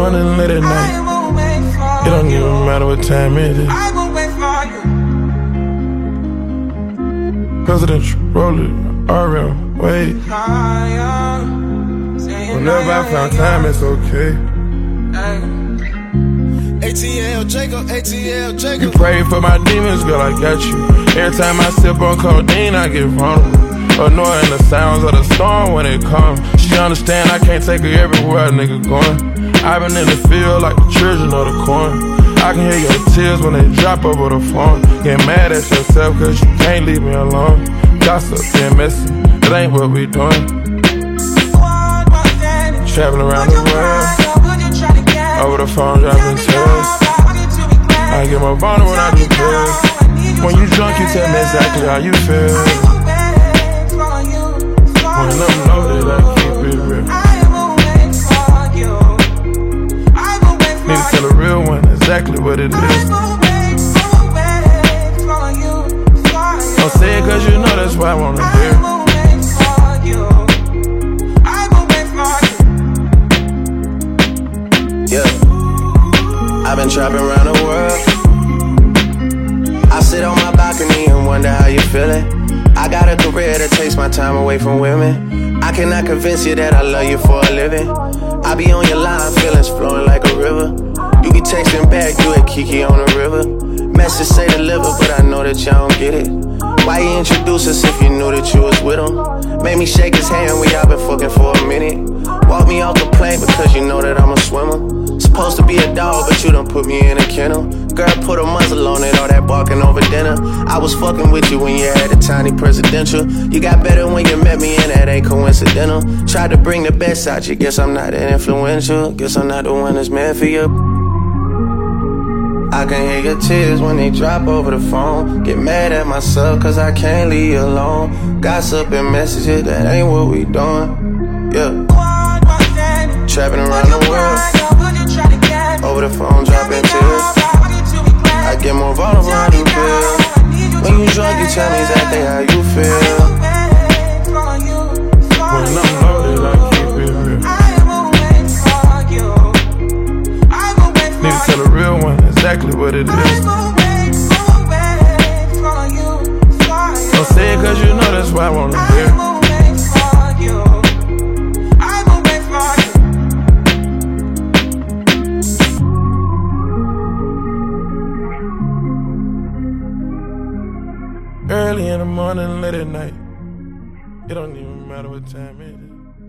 morning, late at night. It don't even matter what time it is. I will wait for you. Presidential, rollin', RM, wait. Whenever I found time, it's okay. ATL Jacob, ATL Jacob. You pray for my demons, girl, I got you. Every time I sip on codeine, I get vulnerable. Annoying the sounds of the storm when it comes. She understand I can't take her everywhere a nigga going. I've been in the field like the children of the corn. I can hear your tears when they drop over the phone. Get mad at yourself cause you can't leave me alone. Gossip and messing, it ain't what we doing. Traveling around the world, over the phone dropping tears. I get more vulnerable when I do pills. When you drunk, you tell me exactly how you feel. Exactly what it is. Don't say it cause you know that's why I wanna hear. Yeah. I've been trapping around the world. I sit on my balcony and wonder how you feeling. I got a career that takes my time away from women. I cannot convince you that I love you for a living. I be on your line, feelings flowing like a river. You be texting back, you at Kiki on the river. Message say deliver, but I know that y'all don't get it. Why you introduce us if you knew that you was with him? Made me shake his hand, we all been fucking for a minute. Walk me off the plane because you know that I'm a swimmer. Supposed to be a dog, but you done put me in a kennel. Girl, put a muzzle on it, all that barking over dinner. I was fucking with you when you had a tiny presidential. You got better when you met me, and that ain't coincidental. Tried to bring the best out you, guess I'm not that influential. Guess I'm not the one that's meant for you. I can hear your tears when they drop over the phone. Get mad at myself cause I can't leave you alone. Gossip and messages, that ain't what we doing. Yeah. Trapping around drunk, you tell me exactly how you feel. When I'm loaded, I keep it real. Need to tell a real one exactly what it is. Don't say it cause you know that's why I wanna hear. Early in the morning, late at night. It don't even matter what time it is.